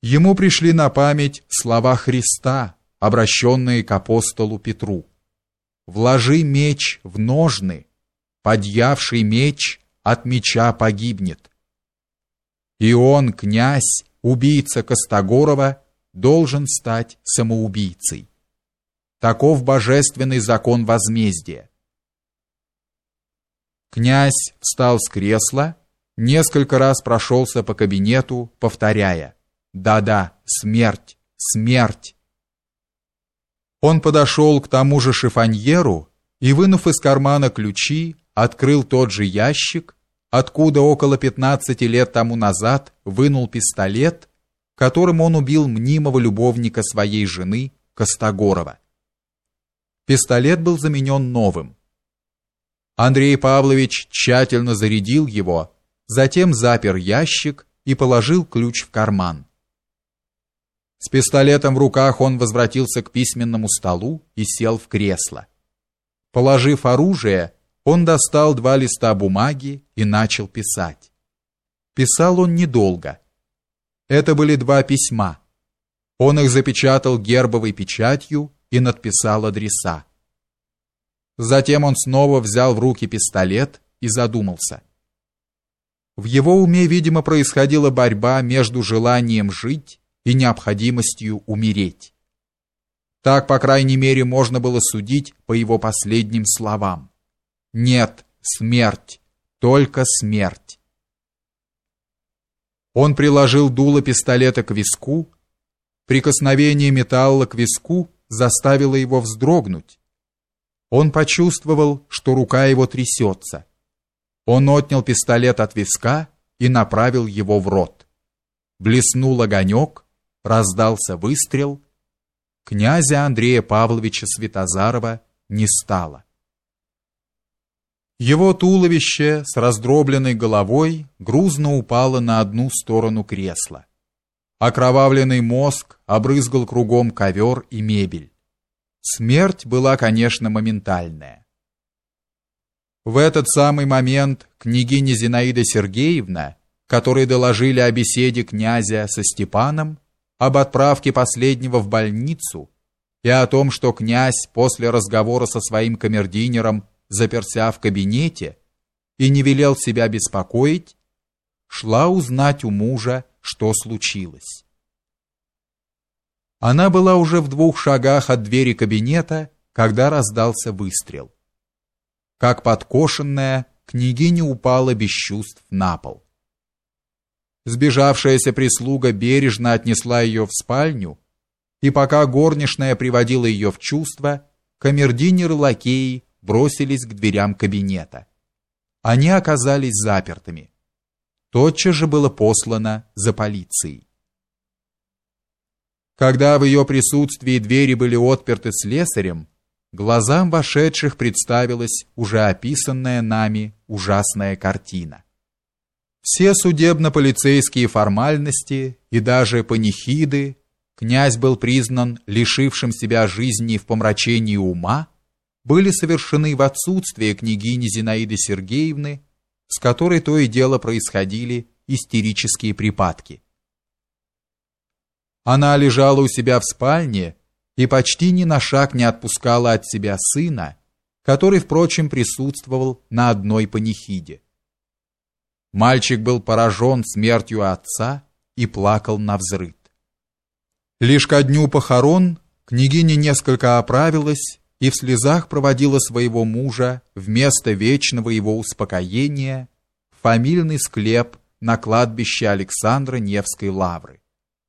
Ему пришли на память слова Христа, обращенные к апостолу Петру. «Вложи меч в ножны, подъявший меч от меча погибнет». И он, князь, убийца Костогорова, должен стать самоубийцей. Таков божественный закон возмездия. Князь встал с кресла, несколько раз прошелся по кабинету, повторяя «Да-да, смерть, смерть». Он подошел к тому же шифоньеру и, вынув из кармана ключи, открыл тот же ящик, откуда около 15 лет тому назад вынул пистолет, которым он убил мнимого любовника своей жены Костогорова. Пистолет был заменен новым. Андрей Павлович тщательно зарядил его, затем запер ящик и положил ключ в карман. С пистолетом в руках он возвратился к письменному столу и сел в кресло. Положив оружие, он достал два листа бумаги и начал писать. Писал он недолго. Это были два письма. Он их запечатал гербовой печатью и надписал адреса. Затем он снова взял в руки пистолет и задумался. В его уме, видимо, происходила борьба между желанием жить и необходимостью умереть. Так, по крайней мере, можно было судить по его последним словам. Нет, смерть, только смерть. Он приложил дуло пистолета к виску. Прикосновение металла к виску заставило его вздрогнуть. Он почувствовал, что рука его трясется. Он отнял пистолет от виска и направил его в рот. Блеснул огонек, раздался выстрел. Князя Андрея Павловича Святозарова не стало. Его туловище с раздробленной головой грузно упало на одну сторону кресла. Окровавленный мозг обрызгал кругом ковер и мебель. Смерть была, конечно, моментальная. В этот самый момент княгиня Зинаида Сергеевна, которой доложили о беседе князя со Степаном, об отправке последнего в больницу и о том, что князь после разговора со своим камердинером заперся в кабинете и не велел себя беспокоить, шла узнать у мужа, что случилось. Она была уже в двух шагах от двери кабинета, когда раздался выстрел. Как подкошенная, княгиня упала без чувств на пол. Сбежавшаяся прислуга бережно отнесла ее в спальню, и пока горничная приводила ее в чувство, камердинеры лакеи бросились к дверям кабинета. Они оказались запертыми. Тотчас же было послано за полицией. Когда в ее присутствии двери были отперты слесарем, глазам вошедших представилась уже описанная нами ужасная картина. Все судебно-полицейские формальности и даже панихиды князь был признан лишившим себя жизни в помрачении ума, были совершены в отсутствие княгини Зинаиды Сергеевны, с которой то и дело происходили истерические припадки. Она лежала у себя в спальне и почти ни на шаг не отпускала от себя сына, который, впрочем, присутствовал на одной панихиде. Мальчик был поражен смертью отца и плакал на взрыд. Лишь ко дню похорон княгиня несколько оправилась и в слезах проводила своего мужа вместо вечного его успокоения в фамильный склеп на кладбище Александра Невской лавры.